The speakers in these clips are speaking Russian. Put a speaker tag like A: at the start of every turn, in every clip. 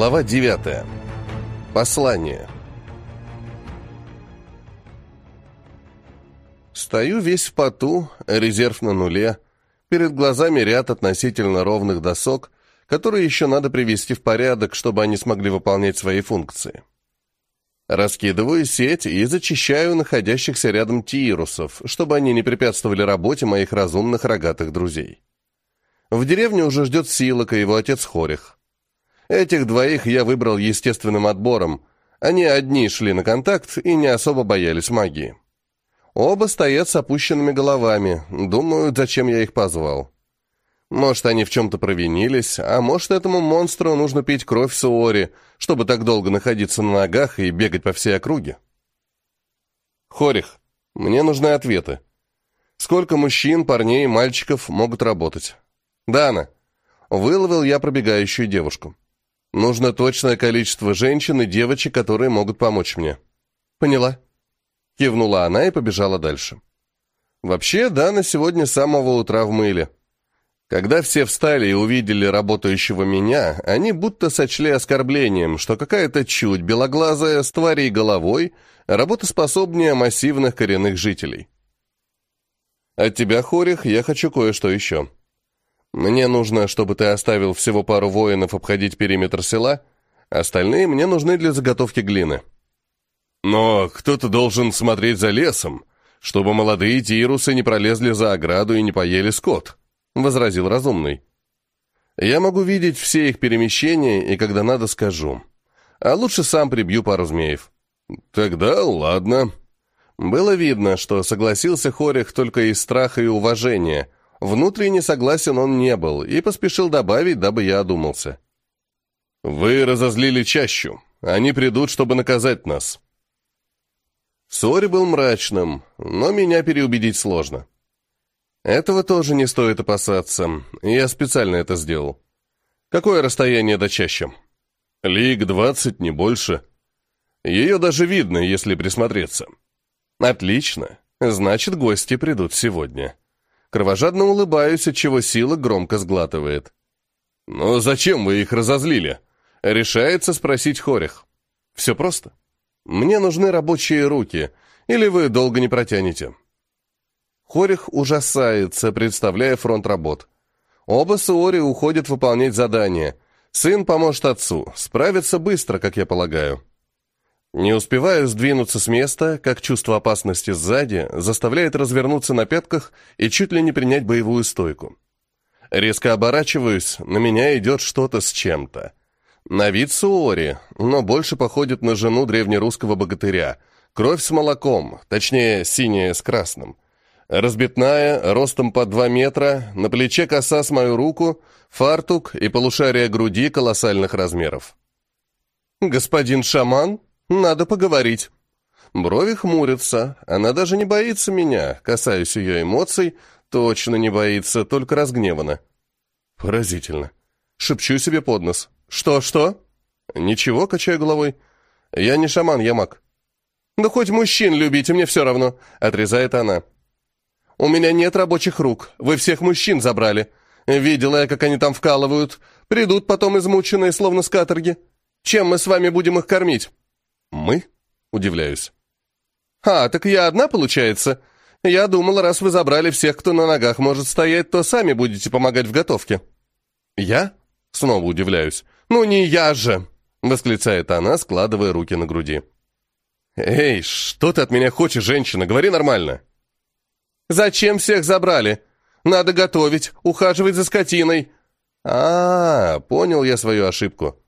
A: Глава 9. Послание. Стою весь в поту, резерв на нуле, перед глазами ряд относительно ровных досок, которые еще надо привести в порядок, чтобы они смогли выполнять свои функции. Раскидываю сеть и зачищаю находящихся рядом тирусов, чтобы они не препятствовали работе моих разумных рогатых друзей. В деревне уже ждет Силок и его отец Хорих. Этих двоих я выбрал естественным отбором. Они одни шли на контакт и не особо боялись магии. Оба стоят с опущенными головами, думают, зачем я их позвал. Может, они в чем-то провинились, а может, этому монстру нужно пить кровь Суори, чтобы так долго находиться на ногах и бегать по всей округе. Хорих, мне нужны ответы. Сколько мужчин, парней и мальчиков могут работать? Дана. Выловил я пробегающую девушку. Нужно точное количество женщин и девочек, которые могут помочь мне. Поняла. Кивнула она и побежала дальше. Вообще, Дана сегодня с самого утра в мыле. Когда все встали и увидели работающего меня, они будто сочли оскорблением, что какая-то чуть белоглазая с тварей головой работоспособнее массивных коренных жителей. От тебя, Хорих, я хочу кое-что еще. Мне нужно, чтобы ты оставил всего пару воинов обходить периметр села, остальные мне нужны для заготовки глины. Но кто-то должен смотреть за лесом, чтобы молодые тирусы не пролезли за ограду и не поели скот, возразил разумный. Я могу видеть все их перемещения и когда надо скажу. А лучше сам прибью пару змеев. Тогда ладно. Было видно, что согласился Хорих только из страха и уважения — Внутренне согласен он не был и поспешил добавить, дабы я одумался. «Вы разозлили чащу. Они придут, чтобы наказать нас». Сори был мрачным, но меня переубедить сложно. Этого тоже не стоит опасаться, я специально это сделал. Какое расстояние до чащи? Лиг двадцать, не больше. Ее даже видно, если присмотреться. Отлично, значит, гости придут сегодня. Кровожадно улыбаюсь, отчего сила громко сглатывает. «Но зачем вы их разозлили?» Решается спросить Хорих. «Все просто. Мне нужны рабочие руки, или вы долго не протянете». Хорих ужасается, представляя фронт работ. Оба Суори уходят выполнять задание. Сын поможет отцу, справится быстро, как я полагаю. Не успеваю сдвинуться с места, как чувство опасности сзади заставляет развернуться на пятках и чуть ли не принять боевую стойку. Резко оборачиваюсь, на меня идет что-то с чем-то. На вид Суори, но больше походит на жену древнерусского богатыря. Кровь с молоком, точнее, синяя с красным. Разбитная, ростом по два метра, на плече коса с мою руку, фартук и полушарие груди колоссальных размеров. «Господин шаман?» Надо поговорить. Брови хмурятся. Она даже не боится меня. Касаюсь ее эмоций. Точно не боится, только разгневана. Поразительно. Шепчу себе под нос. Что, что? Ничего, качаю головой. Я не шаман, я маг. Да хоть мужчин любите, мне все равно. Отрезает она. У меня нет рабочих рук. Вы всех мужчин забрали. Видела я, как они там вкалывают. Придут потом измученные, словно с каторги. Чем мы с вами будем их кормить? «Мы?» — удивляюсь. «А, так я одна, получается? Я думала, раз вы забрали всех, кто на ногах может стоять, то сами будете помогать в готовке». «Я?» — снова удивляюсь. «Ну не я же!» — восклицает она, складывая руки на груди. «Эй, что ты от меня хочешь, женщина? Говори нормально!» «Зачем всех забрали? Надо готовить, ухаживать за скотиной!» «А, -а, -а понял я свою ошибку.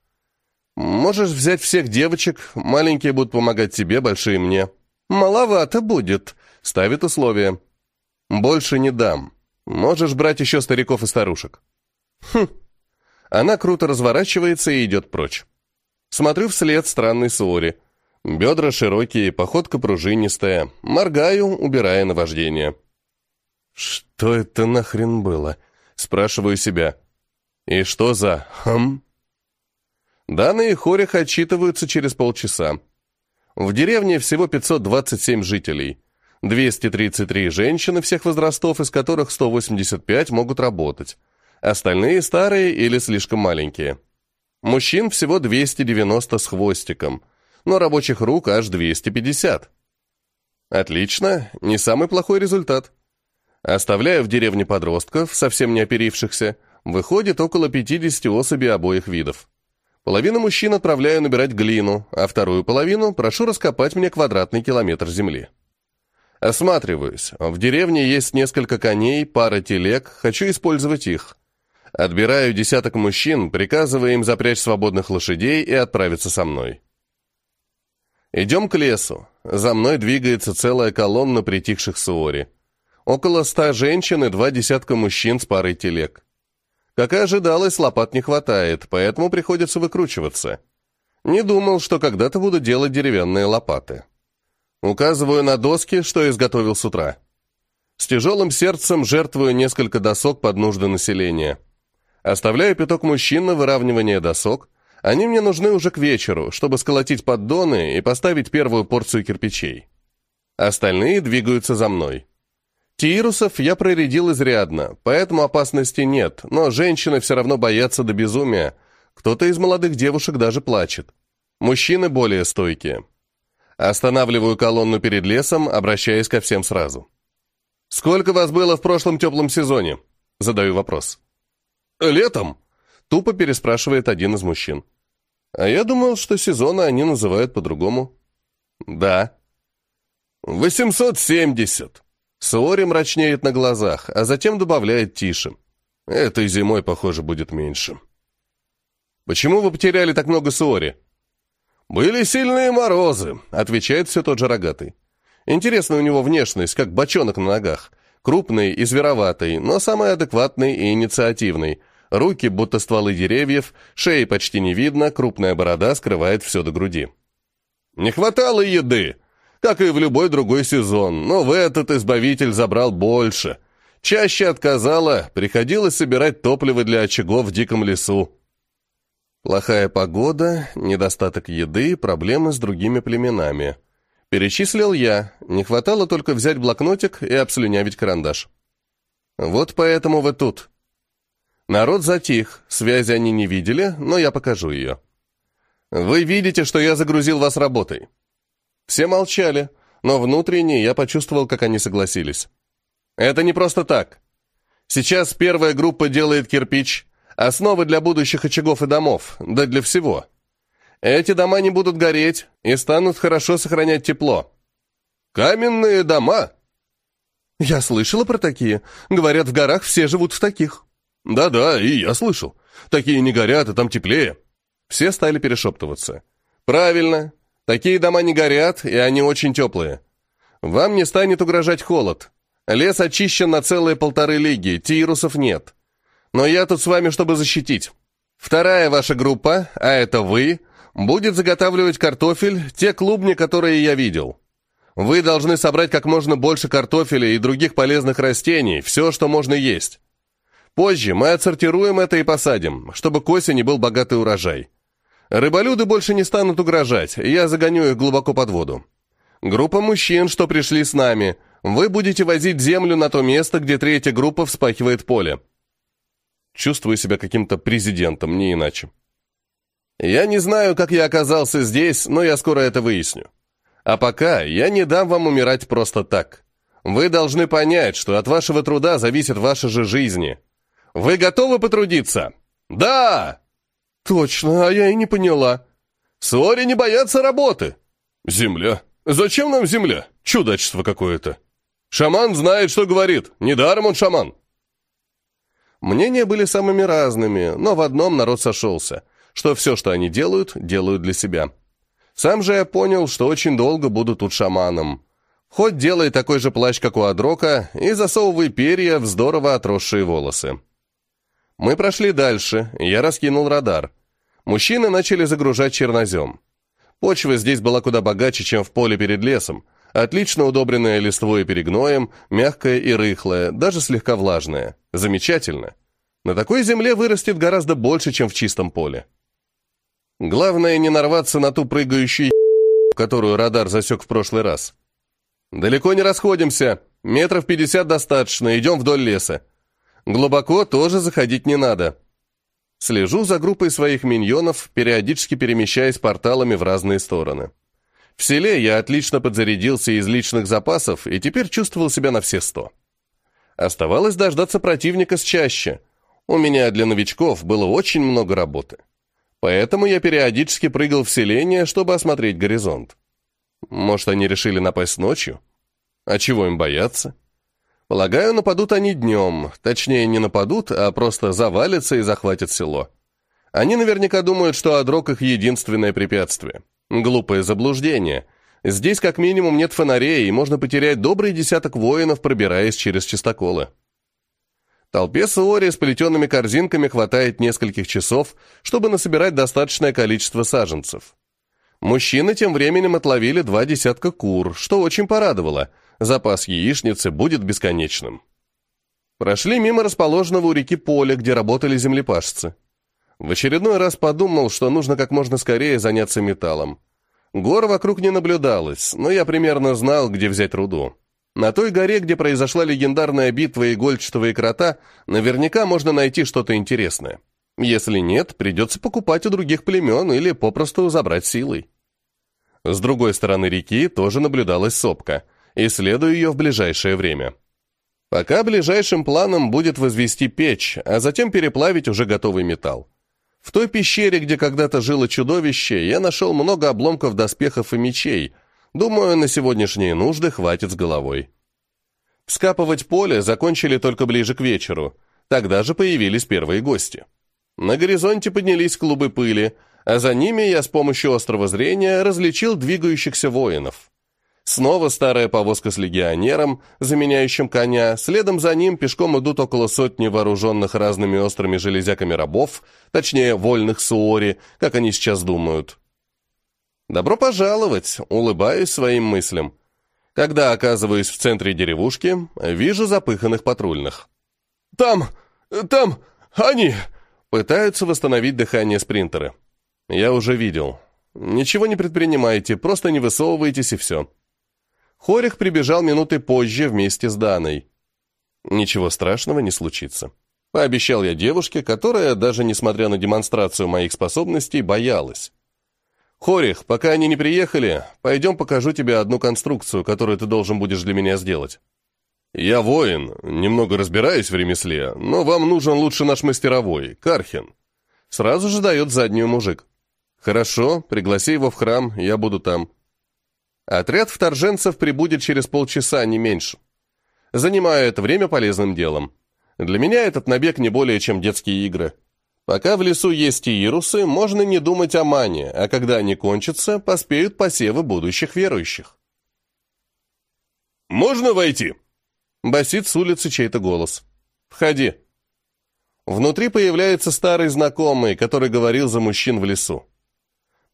A: Можешь взять всех девочек, маленькие будут помогать тебе, большие мне. Маловато будет, ставит условие. Больше не дам. Можешь брать еще стариков и старушек. Хм. Она круто разворачивается и идет прочь. Смотрю вслед странной Суори. Бедра широкие, походка пружинистая. Моргаю, убирая наваждение. Что это нахрен было? Спрашиваю себя. И что за хм? Данные Хорих отчитываются через полчаса. В деревне всего 527 жителей. 233 женщины всех возрастов, из которых 185 могут работать. Остальные старые или слишком маленькие. Мужчин всего 290 с хвостиком, но рабочих рук аж 250. Отлично, не самый плохой результат. Оставляя в деревне подростков, совсем не оперившихся, выходит около 50 особей обоих видов. Половину мужчин отправляю набирать глину, а вторую половину прошу раскопать мне квадратный километр земли. Осматриваюсь. В деревне есть несколько коней, пара телег, хочу использовать их. Отбираю десяток мужчин, приказывая им запрячь свободных лошадей и отправиться со мной. Идем к лесу. За мной двигается целая колонна притихших суори. Около ста женщин и два десятка мужчин с парой телег. Как и ожидалось, лопат не хватает, поэтому приходится выкручиваться. Не думал, что когда-то буду делать деревянные лопаты. Указываю на доски, что изготовил с утра. С тяжелым сердцем жертвую несколько досок под нужды населения. Оставляю пяток мужчин на выравнивание досок. Они мне нужны уже к вечеру, чтобы сколотить поддоны и поставить первую порцию кирпичей. Остальные двигаются за мной. Тирусов я проредил изрядно, поэтому опасности нет, но женщины все равно боятся до безумия. Кто-то из молодых девушек даже плачет. Мужчины более стойкие. Останавливаю колонну перед лесом, обращаясь ко всем сразу. «Сколько вас было в прошлом теплом сезоне?» Задаю вопрос. «Летом?» Тупо переспрашивает один из мужчин. А я думал, что сезоны они называют по-другому. Да. «Восемьсот семьдесят». Суори мрачнеет на глазах, а затем добавляет тише. Этой зимой, похоже, будет меньше. «Почему вы потеряли так много суори?» «Были сильные морозы», — отвечает все тот же рогатый. Интересно у него внешность, как бочонок на ногах. Крупный и звероватый, но самый адекватный и инициативный — Руки, будто стволы деревьев, шеи почти не видно, крупная борода скрывает все до груди. Не хватало еды, как и в любой другой сезон, но в этот избавитель забрал больше. Чаще отказала, приходилось собирать топливо для очагов в диком лесу. Плохая погода, недостаток еды, проблемы с другими племенами. Перечислил я, не хватало только взять блокнотик и обслюнявить карандаш. Вот поэтому вы тут. Народ затих, связи они не видели, но я покажу ее. Вы видите, что я загрузил вас работой. Все молчали, но внутренне я почувствовал, как они согласились. Это не просто так. Сейчас первая группа делает кирпич, основы для будущих очагов и домов, да для всего. Эти дома не будут гореть и станут хорошо сохранять тепло. Каменные дома? Я слышала про такие. Говорят, в горах все живут в таких. «Да-да, и я слышал. Такие не горят, и там теплее». Все стали перешептываться. «Правильно. Такие дома не горят, и они очень теплые. Вам не станет угрожать холод. Лес очищен на целые полторы лиги, тирусов нет. Но я тут с вами, чтобы защитить. Вторая ваша группа, а это вы, будет заготавливать картофель, те клубни, которые я видел. Вы должны собрать как можно больше картофеля и других полезных растений, все, что можно есть. Позже мы отсортируем это и посадим, чтобы к осени был богатый урожай. Рыболюды больше не станут угрожать, я загоню их глубоко под воду. Группа мужчин, что пришли с нами, вы будете возить землю на то место, где третья группа вспахивает поле. Чувствую себя каким-то президентом, не иначе. Я не знаю, как я оказался здесь, но я скоро это выясню. А пока я не дам вам умирать просто так. Вы должны понять, что от вашего труда зависит ваша же жизнь. Вы готовы потрудиться? Да! Точно, а я и не поняла. Сори не боятся работы. Земля? Зачем нам земля? Чудачество какое-то. Шаман знает, что говорит. Недаром он шаман. Мнения были самыми разными, но в одном народ сошелся, что все, что они делают, делают для себя. Сам же я понял, что очень долго буду тут шаманом. Хоть делай такой же плащ, как у Адрока, и засовывай перья в здорово отросшие волосы. Мы прошли дальше, я раскинул радар. Мужчины начали загружать чернозем. Почва здесь была куда богаче, чем в поле перед лесом. Отлично удобренная листвой и перегноем, мягкая и рыхлая, даже слегка влажная. Замечательно. На такой земле вырастет гораздо больше, чем в чистом поле. Главное не нарваться на ту прыгающую которую радар засек в прошлый раз. Далеко не расходимся. Метров пятьдесят достаточно, идем вдоль леса. Глубоко тоже заходить не надо. Слежу за группой своих миньонов, периодически перемещаясь порталами в разные стороны. В селе я отлично подзарядился из личных запасов и теперь чувствовал себя на все сто. Оставалось дождаться противника с чаще. У меня для новичков было очень много работы. Поэтому я периодически прыгал в селение, чтобы осмотреть горизонт. Может, они решили напасть ночью? А чего им бояться? Полагаю, нападут они днем. Точнее, не нападут, а просто завалятся и захватят село. Они наверняка думают, что Адрок их единственное препятствие. Глупое заблуждение. Здесь как минимум нет фонарей, и можно потерять добрый десяток воинов, пробираясь через чистоколы. Толпе Суори с плетеными корзинками хватает нескольких часов, чтобы насобирать достаточное количество саженцев. Мужчины тем временем отловили два десятка кур, что очень порадовало. Запас яичницы будет бесконечным. Прошли мимо расположенного у реки поля, где работали землепашцы. В очередной раз подумал, что нужно как можно скорее заняться металлом. Гор вокруг не наблюдалось, но я примерно знал, где взять руду. На той горе, где произошла легендарная битва игольчатого и крота, наверняка можно найти что-то интересное. Если нет, придется покупать у других племен или попросту забрать силой. С другой стороны реки тоже наблюдалась сопка. Исследую ее в ближайшее время. Пока ближайшим планом будет возвести печь, а затем переплавить уже готовый металл. В той пещере, где когда-то жило чудовище, я нашел много обломков доспехов и мечей. Думаю, на сегодняшние нужды хватит с головой. Скапывать поле закончили только ближе к вечеру. Тогда же появились первые гости. На горизонте поднялись клубы пыли, а за ними я с помощью острого зрения различил двигающихся воинов. Снова старая повозка с легионером, заменяющим коня, следом за ним пешком идут около сотни вооруженных разными острыми железяками рабов, точнее, вольных суори, как они сейчас думают. Добро пожаловать, улыбаюсь своим мыслям. Когда оказываюсь в центре деревушки, вижу запыханных патрульных.
B: «Там! Там! Они!»
A: Пытаются восстановить дыхание спринтеры. Я уже видел. Ничего не предпринимайте, просто не высовывайтесь и все. Хорих прибежал минуты позже вместе с Даной. Ничего страшного не случится. Пообещал я девушке, которая, даже несмотря на демонстрацию моих способностей, боялась. «Хорих, пока они не приехали, пойдем покажу тебе одну конструкцию, которую ты должен будешь для меня сделать». «Я воин, немного разбираюсь в ремесле, но вам нужен лучше наш мастеровой, Кархин». Сразу же дает заднюю мужик. «Хорошо, пригласи его в храм, я буду там». Отряд вторженцев прибудет через полчаса, не меньше. Занимаю это время полезным делом. Для меня этот набег не более чем детские игры. Пока в лесу есть иерусы, можно не думать о мане, а когда они кончатся, поспеют посевы будущих верующих.
B: «Можно войти?»
A: Басит с улицы чей-то голос. «Входи». Внутри появляется старый знакомый, который говорил за мужчин в лесу.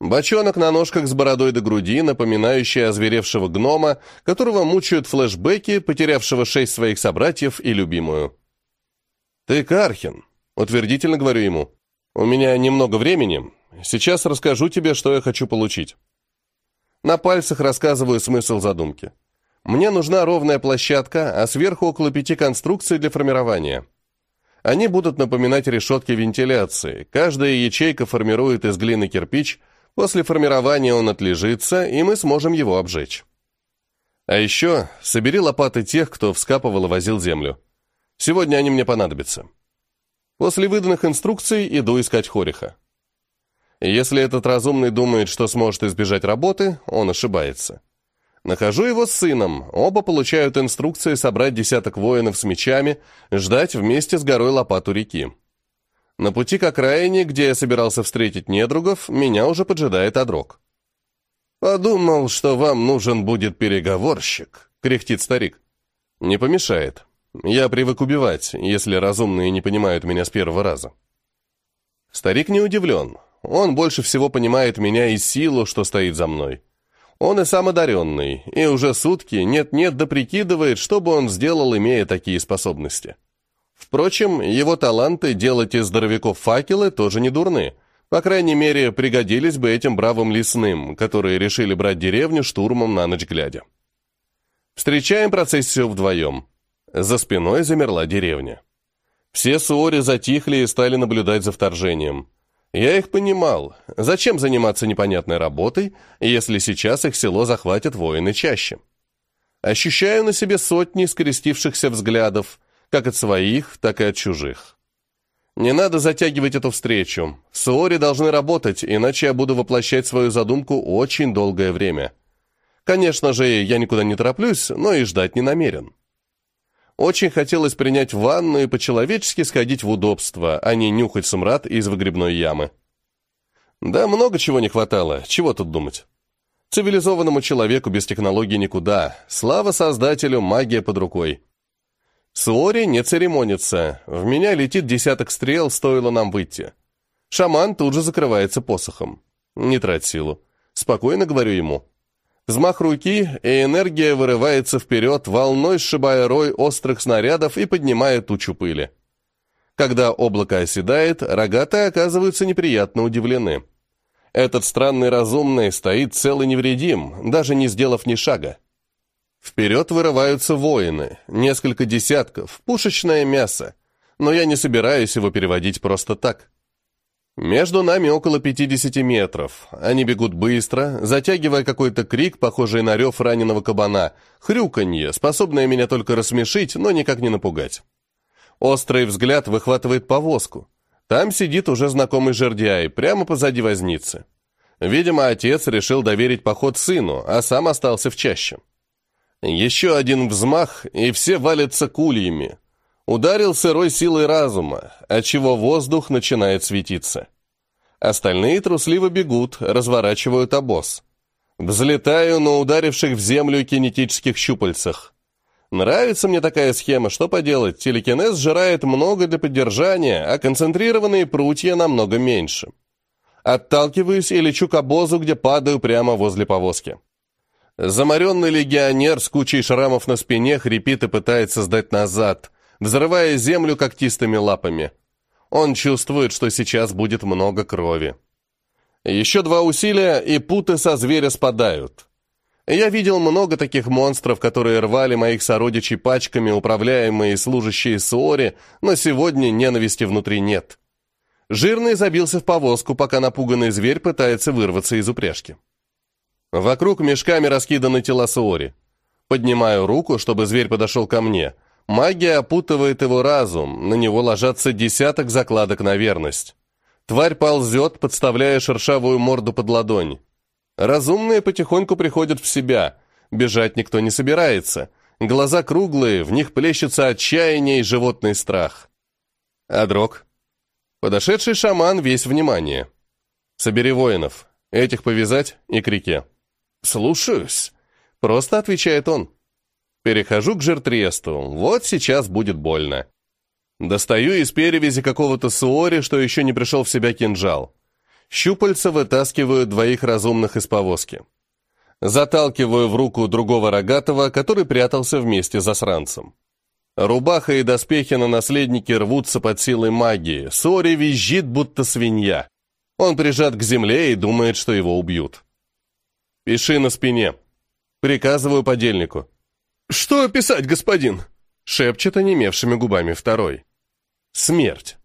A: Бочонок на ножках с бородой до груди, напоминающий озверевшего гнома, которого мучают флешбеки, потерявшего шесть своих собратьев и любимую. «Ты Кархин», — утвердительно говорю ему. «У меня немного времени. Сейчас расскажу тебе, что я хочу получить». На пальцах рассказываю смысл задумки. Мне нужна ровная площадка, а сверху около пяти конструкций для формирования. Они будут напоминать решетки вентиляции. Каждая ячейка формирует из глины кирпич, После формирования он отлежится, и мы сможем его обжечь. А еще собери лопаты тех, кто вскапывал и возил землю. Сегодня они мне понадобятся. После выданных инструкций иду искать Хориха. Если этот разумный думает, что сможет избежать работы, он ошибается. Нахожу его с сыном, оба получают инструкции собрать десяток воинов с мечами, ждать вместе с горой лопату реки. На пути к окраине, где я собирался встретить недругов, меня уже поджидает Адрок. «Подумал, что вам нужен будет переговорщик», — кряхтит старик. «Не помешает. Я привык убивать, если разумные не понимают меня с первого раза». Старик не удивлен. Он больше всего понимает меня и силу, что стоит за мной. Он и сам одаренный, и уже сутки нет-нет да прикидывает, что бы он сделал, имея такие способности. Впрочем, его таланты делать из здоровяков факелы тоже не дурны. По крайней мере, пригодились бы этим бравым лесным, которые решили брать деревню штурмом на ночь глядя. Встречаем процессию вдвоем. За спиной замерла деревня. Все суори затихли и стали наблюдать за вторжением. Я их понимал. Зачем заниматься непонятной работой, если сейчас их село захватят воины чаще? Ощущаю на себе сотни скрестившихся взглядов, как от своих, так и от чужих. Не надо затягивать эту встречу. Суори должны работать, иначе я буду воплощать свою задумку очень долгое время. Конечно же, я никуда не тороплюсь, но и ждать не намерен. Очень хотелось принять ванну и по-человечески сходить в удобство, а не нюхать смрад из выгребной ямы. Да, много чего не хватало, чего тут думать. Цивилизованному человеку без технологий никуда. Слава создателю, магия под рукой. Суори не церемонится. В меня летит десяток стрел, стоило нам выйти. Шаман тут же закрывается посохом. Не трать силу. Спокойно говорю ему. Взмах руки, и энергия вырывается вперед, волной сшибая рой острых снарядов и поднимая тучу пыли. Когда облако оседает, рогатые оказываются неприятно удивлены. Этот странный разумный стоит цел и невредим, даже не сделав ни шага. Вперед вырываются воины, несколько десятков, пушечное мясо, но я не собираюсь его переводить просто так. Между нами около 50 метров. Они бегут быстро, затягивая какой-то крик, похожий на рев раненого кабана, хрюканье, способное меня только рассмешить, но никак не напугать. Острый взгляд выхватывает повозку. Там сидит уже знакомый жердяй, прямо позади возницы. Видимо, отец решил доверить поход сыну, а сам остался в чаще. Еще один взмах, и все валятся кульями. Ударил сырой силой разума, отчего воздух начинает светиться. Остальные трусливо бегут, разворачивают обоз. Взлетаю на ударивших в землю кинетических щупальцах. Нравится мне такая схема, что поделать, телекинез сжирает много для поддержания, а концентрированные прутья намного меньше. Отталкиваюсь и лечу к обозу, где падаю прямо возле повозки. Заморенный легионер с кучей шрамов на спине хрипит и пытается сдать назад – взрывая землю когтистыми лапами. Он чувствует, что сейчас будет много крови. Еще два усилия, и путы со зверя спадают. Я видел много таких монстров, которые рвали моих сородичей пачками, управляемые служащие Суори, но сегодня ненависти внутри нет. Жирный забился в повозку, пока напуганный зверь пытается вырваться из упряжки. Вокруг мешками раскиданы тела Суори. Поднимаю руку, чтобы зверь подошел ко мне — Магия опутывает его разум, на него ложатся десяток закладок на верность. Тварь ползет, подставляя шершавую морду под ладонь. Разумные потихоньку приходят в себя. Бежать никто не собирается. Глаза круглые, в них плещется отчаяние и животный страх. Адрок. Подошедший шаман весь внимание. Собери воинов. Этих повязать и к реке. «Слушаюсь», — просто отвечает он. Перехожу к жиртресту. Вот сейчас будет больно. Достаю из перевязи какого-то суори, что еще не пришел в себя кинжал. Щупальца вытаскивают двоих разумных из повозки. Заталкиваю в руку другого рогатого, который прятался вместе с засранцем. Рубаха и доспехи на наследнике рвутся под силой магии. Сори визжит, будто свинья. Он прижат к земле и думает, что его убьют. «Пиши на спине». Приказываю подельнику.
B: «Что писать, господин?»
A: — шепчет онемевшими губами второй. «Смерть».